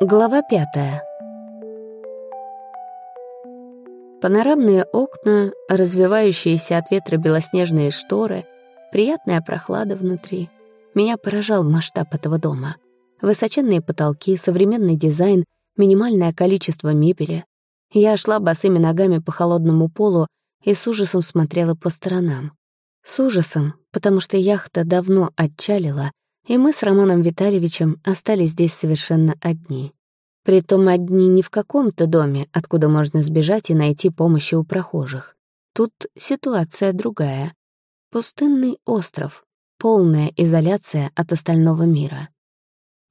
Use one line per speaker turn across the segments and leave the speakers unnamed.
Глава пятая. Панорамные окна, развивающиеся от ветра белоснежные шторы, приятная прохлада внутри. Меня поражал масштаб этого дома. Высоченные потолки, современный дизайн, минимальное количество мебели. Я шла босыми ногами по холодному полу и с ужасом смотрела по сторонам. С ужасом, потому что яхта давно отчалила, и мы с Романом Витальевичем остались здесь совершенно одни. Притом одни не в каком-то доме, откуда можно сбежать и найти помощи у прохожих. Тут ситуация другая. Пустынный остров, полная изоляция от остального мира.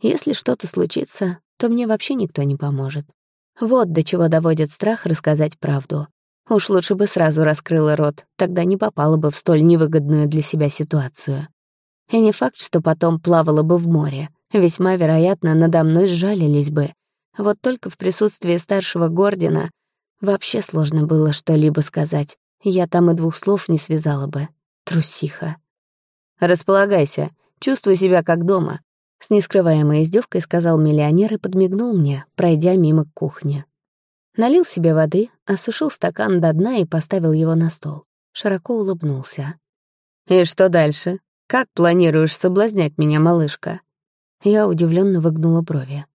Если что-то случится, то мне вообще никто не поможет. Вот до чего доводит страх рассказать правду. Уж лучше бы сразу раскрыла рот, тогда не попала бы в столь невыгодную для себя ситуацию. И не факт, что потом плавала бы в море. Весьма вероятно, надо мной сжалились бы. Вот только в присутствии старшего Гордина вообще сложно было что-либо сказать. Я там и двух слов не связала бы. Трусиха. «Располагайся, чувствуй себя как дома», — с нескрываемой издевкой сказал миллионер и подмигнул мне, пройдя мимо кухни. Налил себе воды, осушил стакан до дна и поставил его на стол. Широко улыбнулся. «И что дальше? Как планируешь соблазнять меня, малышка?» Я удивленно выгнула брови.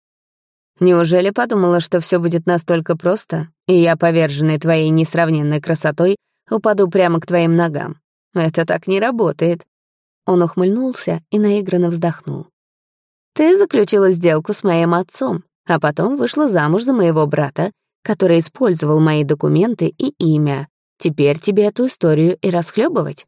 «Неужели подумала, что все будет настолько просто, и я, поверженный твоей несравненной красотой, упаду прямо к твоим ногам? Это так не работает». Он ухмыльнулся и наигранно вздохнул. «Ты заключила сделку с моим отцом, а потом вышла замуж за моего брата, который использовал мои документы и имя. Теперь тебе эту историю и расхлебывать.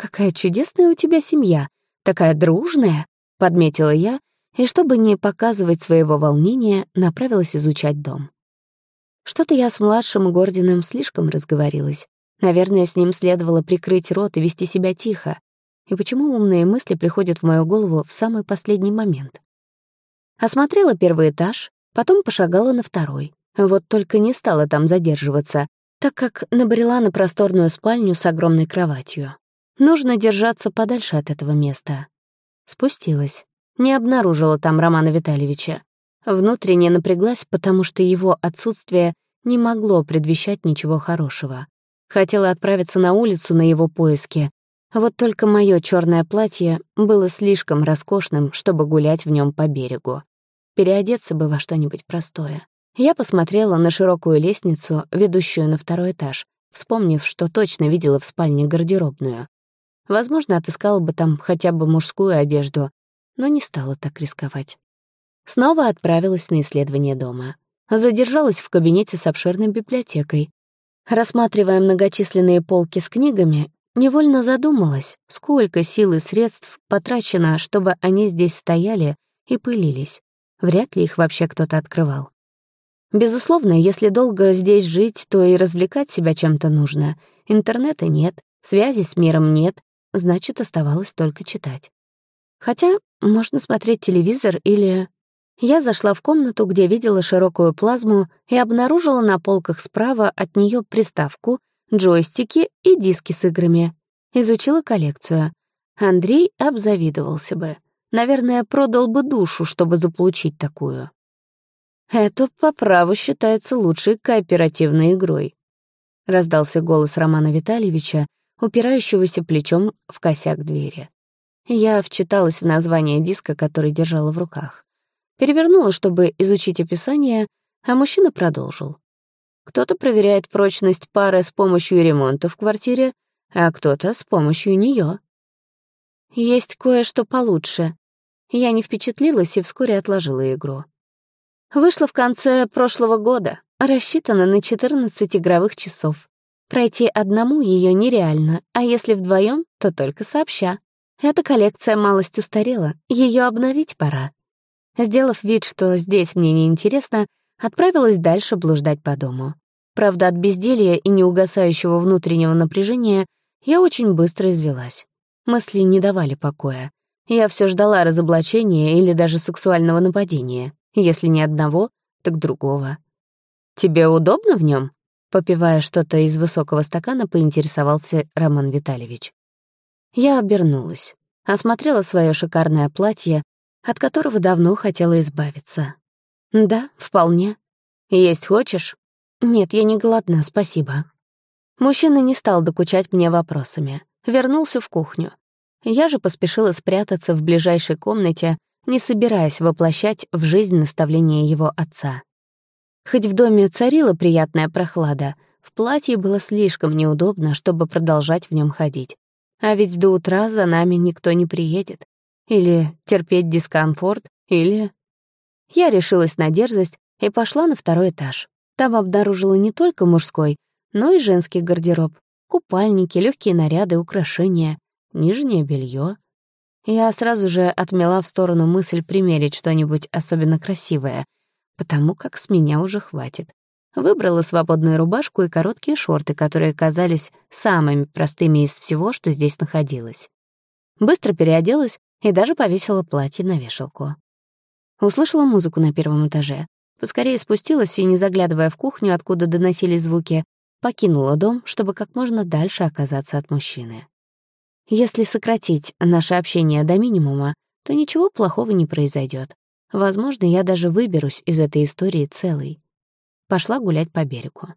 «Какая чудесная у тебя семья, такая дружная», — подметила я, и, чтобы не показывать своего волнения, направилась изучать дом. Что-то я с младшим Гординым слишком разговорилась. Наверное, с ним следовало прикрыть рот и вести себя тихо. И почему умные мысли приходят в мою голову в самый последний момент? Осмотрела первый этаж, потом пошагала на второй. Вот только не стала там задерживаться, так как набрела на просторную спальню с огромной кроватью. Нужно держаться подальше от этого места. Спустилась. Не обнаружила там Романа Витальевича. Внутренне напряглась, потому что его отсутствие не могло предвещать ничего хорошего. Хотела отправиться на улицу на его поиски. Вот только мое черное платье было слишком роскошным, чтобы гулять в нем по берегу. Переодеться бы во что-нибудь простое. Я посмотрела на широкую лестницу, ведущую на второй этаж, вспомнив, что точно видела в спальне гардеробную. Возможно, отыскала бы там хотя бы мужскую одежду, но не стала так рисковать. Снова отправилась на исследование дома. Задержалась в кабинете с обширной библиотекой. Рассматривая многочисленные полки с книгами, невольно задумалась, сколько сил и средств потрачено, чтобы они здесь стояли и пылились. Вряд ли их вообще кто-то открывал. Безусловно, если долго здесь жить, то и развлекать себя чем-то нужно. Интернета нет, связи с миром нет, значит, оставалось только читать. Хотя можно смотреть телевизор или... Я зашла в комнату, где видела широкую плазму и обнаружила на полках справа от нее приставку, джойстики и диски с играми. Изучила коллекцию. Андрей обзавидовался бы. Наверное, продал бы душу, чтобы заполучить такую. Это по праву считается лучшей кооперативной игрой. Раздался голос Романа Витальевича, упирающегося плечом в косяк двери. Я вчиталась в название диска, который держала в руках. Перевернула, чтобы изучить описание, а мужчина продолжил. Кто-то проверяет прочность пары с помощью ремонта в квартире, а кто-то с помощью нее. Есть кое-что получше. Я не впечатлилась и вскоре отложила игру. Вышла в конце прошлого года, рассчитана на 14 игровых часов. Пройти одному ее нереально, а если вдвоем, то только сообща. Эта коллекция малость устарела, ее обновить пора. Сделав вид, что здесь мне неинтересно, отправилась дальше блуждать по дому. Правда, от безделья и неугасающего внутреннего напряжения я очень быстро извелась. Мысли не давали покоя. Я все ждала разоблачения или даже сексуального нападения. Если не одного, так другого. «Тебе удобно в нем? Попивая что-то из высокого стакана, поинтересовался Роман Витальевич. Я обернулась, осмотрела свое шикарное платье, от которого давно хотела избавиться. «Да, вполне. Есть хочешь?» «Нет, я не голодна, спасибо». Мужчина не стал докучать мне вопросами. Вернулся в кухню. Я же поспешила спрятаться в ближайшей комнате, не собираясь воплощать в жизнь наставления его отца. Хоть в доме царила приятная прохлада, в платье было слишком неудобно, чтобы продолжать в нем ходить. А ведь до утра за нами никто не приедет. Или терпеть дискомфорт, или... Я решилась на дерзость и пошла на второй этаж. Там обнаружила не только мужской, но и женский гардероб. Купальники, легкие наряды, украшения, нижнее белье. Я сразу же отмела в сторону мысль примерить что-нибудь особенно красивое, потому как с меня уже хватит. Выбрала свободную рубашку и короткие шорты, которые казались самыми простыми из всего, что здесь находилось. Быстро переоделась и даже повесила платье на вешалку. Услышала музыку на первом этаже. Поскорее спустилась и, не заглядывая в кухню, откуда доносились звуки, покинула дом, чтобы как можно дальше оказаться от мужчины. Если сократить наше общение до минимума, то ничего плохого не произойдет. Возможно, я даже выберусь из этой истории целой. Пошла гулять по берегу.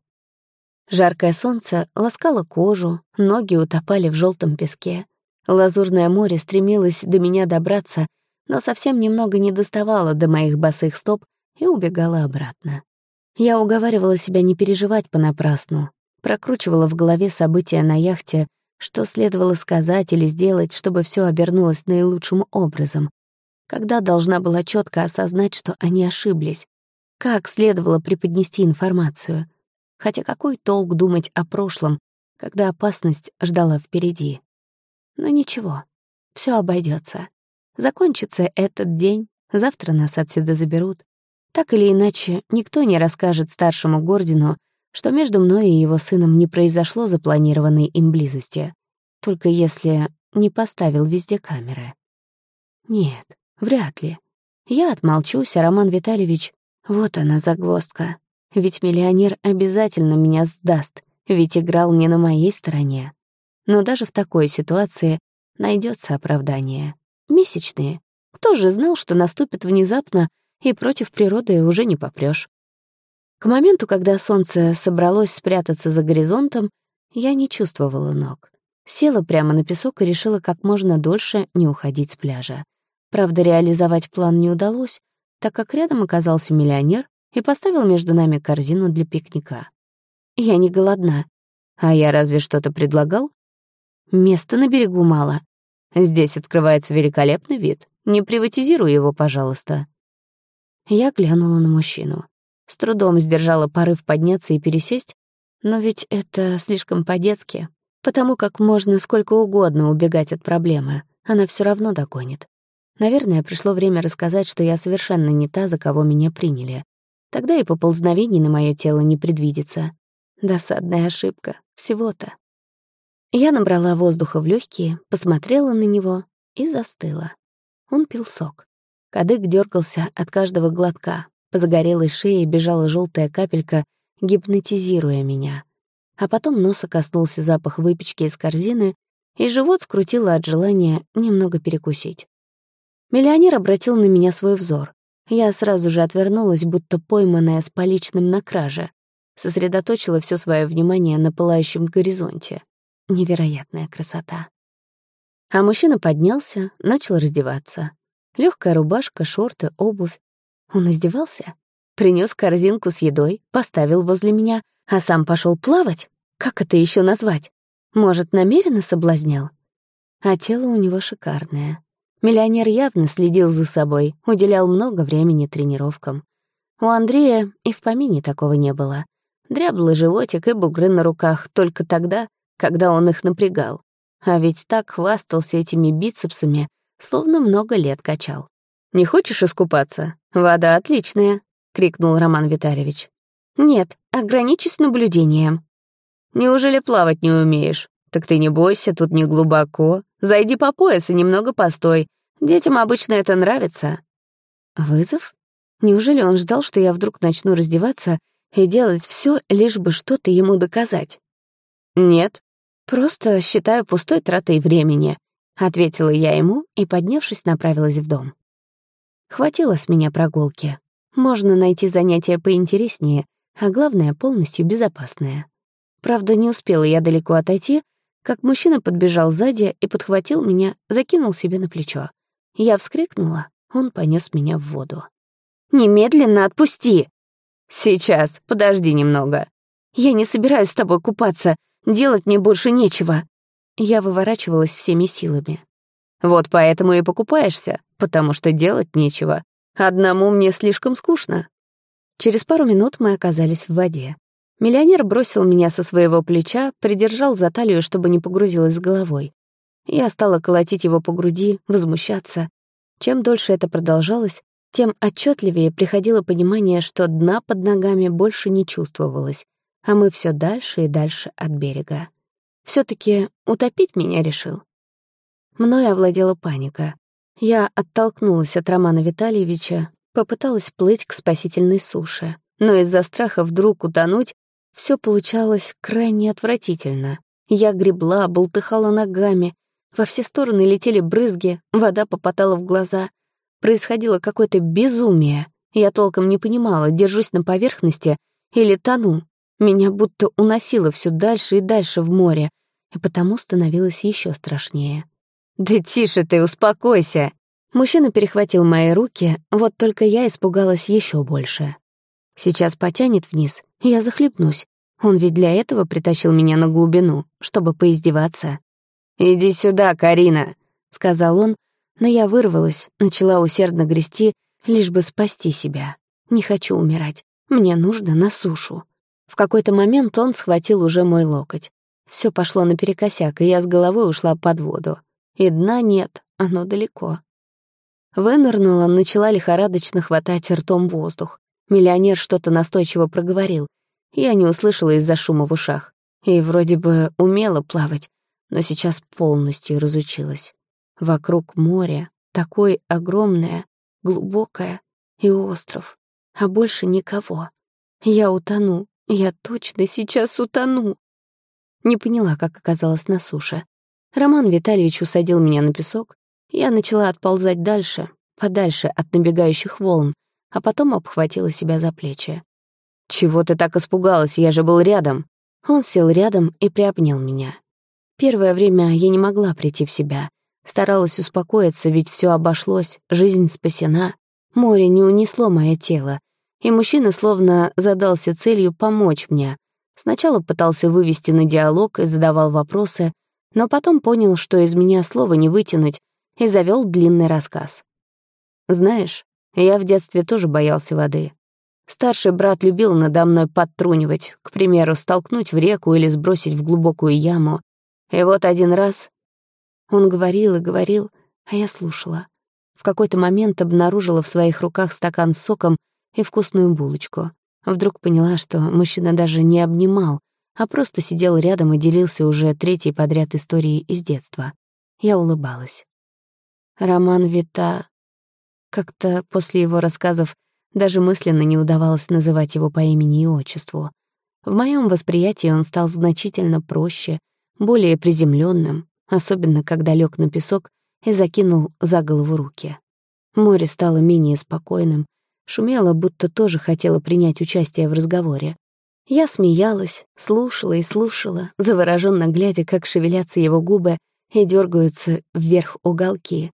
Жаркое солнце ласкало кожу, ноги утопали в желтом песке. Лазурное море стремилось до меня добраться, но совсем немного не доставало до моих босых стоп и убегала обратно. Я уговаривала себя не переживать понапрасну, прокручивала в голове события на яхте, что следовало сказать или сделать, чтобы все обернулось наилучшим образом? Когда должна была четко осознать, что они ошиблись? Как следовало преподнести информацию? Хотя какой толк думать о прошлом, когда опасность ждала впереди? Но ничего, все обойдется. Закончится этот день, завтра нас отсюда заберут. Так или иначе, никто не расскажет старшему Гордину, что между мной и его сыном не произошло запланированной им близости, только если не поставил везде камеры. Нет, вряд ли. Я отмолчусь, а Роман Витальевич... Вот она загвоздка. Ведь миллионер обязательно меня сдаст, ведь играл не на моей стороне. Но даже в такой ситуации найдется оправдание. Месячные. Кто же знал, что наступит внезапно, и против природы уже не попрёшь? К моменту, когда солнце собралось спрятаться за горизонтом, я не чувствовала ног. Села прямо на песок и решила как можно дольше не уходить с пляжа. Правда, реализовать план не удалось, так как рядом оказался миллионер и поставил между нами корзину для пикника. Я не голодна. А я разве что-то предлагал? Места на берегу мало. Здесь открывается великолепный вид. Не приватизируй его, пожалуйста. Я глянула на мужчину. С трудом сдержала порыв подняться и пересесть, но ведь это слишком по-детски, потому как можно сколько угодно убегать от проблемы, она все равно догонит. Наверное, пришло время рассказать, что я совершенно не та, за кого меня приняли. Тогда и поползновений на мое тело не предвидится. Досадная ошибка. Всего-то. Я набрала воздуха в легкие, посмотрела на него и застыла. Он пил сок. Кадык дергался от каждого глотка, по загорелой шее бежала желтая капелька, гипнотизируя меня. А потом носа коснулся запах выпечки из корзины, и живот скрутило от желания немного перекусить. Миллионер обратил на меня свой взор. Я сразу же отвернулась, будто пойманная с поличным на краже. Сосредоточила все свое внимание на пылающем горизонте. Невероятная красота. А мужчина поднялся, начал раздеваться. Легкая рубашка, шорты, обувь. Он издевался? Принес корзинку с едой, поставил возле меня, а сам пошел плавать? Как это еще назвать? Может, намеренно соблазнял? А тело у него шикарное. Миллионер явно следил за собой, уделял много времени тренировкам. У Андрея и в помине такого не было. Дряблый животик и бугры на руках только тогда, когда он их напрягал. А ведь так хвастался этими бицепсами, словно много лет качал. «Не хочешь искупаться? Вода отличная», — крикнул Роман Витальевич. «Нет, ограничусь наблюдением». «Неужели плавать не умеешь? Так ты не бойся, тут не глубоко. Зайди по пояс и немного постой. Детям обычно это нравится». «Вызов? Неужели он ждал, что я вдруг начну раздеваться и делать все, лишь бы что-то ему доказать?» «Нет, просто считаю пустой тратой времени», — ответила я ему и, поднявшись, направилась в дом. Хватило с меня прогулки. Можно найти занятие поинтереснее, а главное, полностью безопасное. Правда, не успела я далеко отойти, как мужчина подбежал сзади и подхватил меня, закинул себе на плечо. Я вскрикнула, он понес меня в воду. «Немедленно отпусти!» «Сейчас, подожди немного». «Я не собираюсь с тобой купаться, делать мне больше нечего». Я выворачивалась всеми силами. «Вот поэтому и покупаешься, потому что делать нечего. Одному мне слишком скучно». Через пару минут мы оказались в воде. Миллионер бросил меня со своего плеча, придержал за талию, чтобы не погрузилась головой. Я стала колотить его по груди, возмущаться. Чем дольше это продолжалось, тем отчетливее приходило понимание, что дна под ногами больше не чувствовалось, а мы все дальше и дальше от берега. все таки утопить меня решил. Мною овладела паника. Я оттолкнулась от Романа Витальевича, попыталась плыть к спасительной суше, но из-за страха вдруг утонуть все получалось крайне отвратительно. Я гребла, болтыхала ногами, во все стороны летели брызги, вода попадала в глаза. Происходило какое-то безумие. Я толком не понимала, держусь на поверхности или тону. Меня будто уносило все дальше и дальше в море, и потому становилось еще страшнее. «Да тише ты, успокойся!» Мужчина перехватил мои руки, вот только я испугалась еще больше. Сейчас потянет вниз, я захлебнусь. Он ведь для этого притащил меня на глубину, чтобы поиздеваться. «Иди сюда, Карина», — сказал он, но я вырвалась, начала усердно грести, лишь бы спасти себя. Не хочу умирать, мне нужно на сушу. В какой-то момент он схватил уже мой локоть. Все пошло наперекосяк, и я с головой ушла под воду. И дна нет, оно далеко. Вынырнула, начала лихорадочно хватать ртом воздух. Миллионер что-то настойчиво проговорил. Я не услышала из-за шума в ушах. И вроде бы умела плавать, но сейчас полностью разучилась. Вокруг море, такое огромное, глубокое и остров, а больше никого. Я утону, я точно сейчас утону. Не поняла, как оказалась на суше. Роман Витальевич усадил меня на песок. Я начала отползать дальше, подальше от набегающих волн, а потом обхватила себя за плечи. «Чего ты так испугалась? Я же был рядом». Он сел рядом и приобнял меня. Первое время я не могла прийти в себя. Старалась успокоиться, ведь все обошлось, жизнь спасена. Море не унесло мое тело, и мужчина словно задался целью помочь мне. Сначала пытался вывести на диалог и задавал вопросы, но потом понял, что из меня слова не вытянуть, и завел длинный рассказ. Знаешь, я в детстве тоже боялся воды. Старший брат любил надо мной подтрунивать, к примеру, столкнуть в реку или сбросить в глубокую яму. И вот один раз он говорил и говорил, а я слушала. В какой-то момент обнаружила в своих руках стакан с соком и вкусную булочку. Вдруг поняла, что мужчина даже не обнимал, а просто сидел рядом и делился уже третьей подряд историей из детства. Я улыбалась. Роман Вита... Как-то после его рассказов даже мысленно не удавалось называть его по имени и отчеству. В моем восприятии он стал значительно проще, более приземленным, особенно когда лег на песок и закинул за голову руки. Море стало менее спокойным, шумело, будто тоже хотело принять участие в разговоре. Я смеялась, слушала и слушала, завороженно глядя, как шевелятся его губы и дергаются вверх уголки,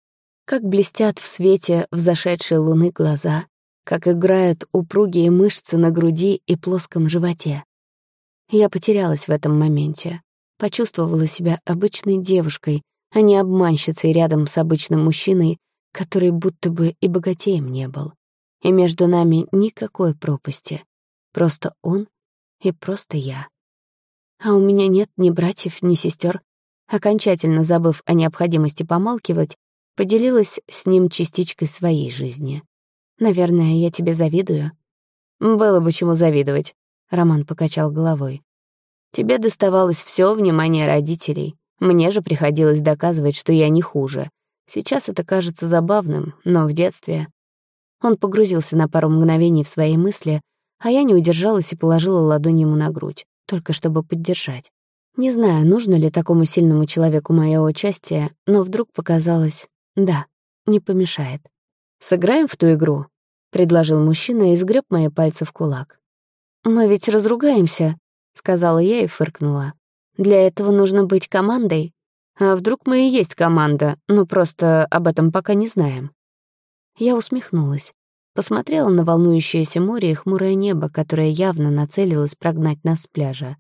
как блестят в свете взошедшей луны глаза, как играют упругие мышцы на груди и плоском животе. Я потерялась в этом моменте, почувствовала себя обычной девушкой, а не обманщицей рядом с обычным мужчиной, который будто бы и богатеем не был. И между нами никакой пропасти. Просто он и просто я. А у меня нет ни братьев, ни сестер. Окончательно забыв о необходимости помалкивать, поделилась с ним частичкой своей жизни. «Наверное, я тебе завидую». «Было бы чему завидовать», — Роман покачал головой. «Тебе доставалось все внимание родителей. Мне же приходилось доказывать, что я не хуже. Сейчас это кажется забавным, но в детстве...» Он погрузился на пару мгновений в свои мысли, а я не удержалась и положила ладонь ему на грудь, только чтобы поддержать. Не знаю, нужно ли такому сильному человеку мое участие, но вдруг показалось, да, не помешает. «Сыграем в ту игру?» — предложил мужчина и сгреб мои пальцы в кулак. «Мы ведь разругаемся», — сказала я и фыркнула. «Для этого нужно быть командой. А вдруг мы и есть команда, ну просто об этом пока не знаем». Я усмехнулась. Посмотрела на волнующееся море и хмурое небо, которое явно нацелилось прогнать нас с пляжа.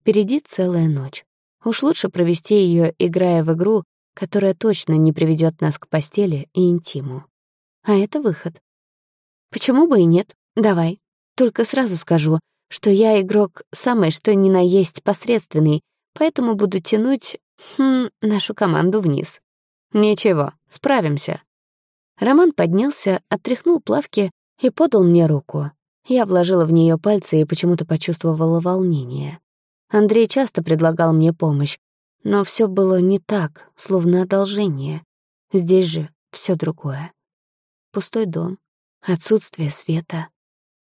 Впереди целая ночь. Уж лучше провести ее, играя в игру, которая точно не приведет нас к постели и интиму. А это выход. Почему бы и нет? Давай. Только сразу скажу, что я игрок самый что ни на есть посредственный, поэтому буду тянуть хм, нашу команду вниз. Ничего, справимся. Роман поднялся, отряхнул плавки и подал мне руку. Я вложила в нее пальцы и почему-то почувствовала волнение. Андрей часто предлагал мне помощь, но все было не так, словно одолжение. Здесь же все другое. Пустой дом, отсутствие света,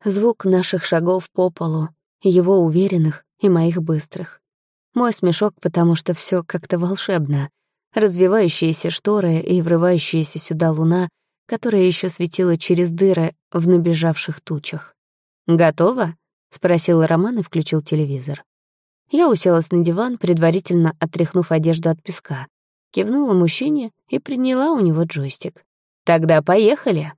звук наших шагов по полу, его уверенных и моих быстрых. Мой смешок, потому что все как-то волшебно. Развивающиеся шторы и врывающаяся сюда луна — которая еще светила через дыры в набежавших тучах. «Готово?» — спросил Роман и включил телевизор. Я уселась на диван, предварительно отряхнув одежду от песка, кивнула мужчине и приняла у него джойстик. «Тогда поехали!»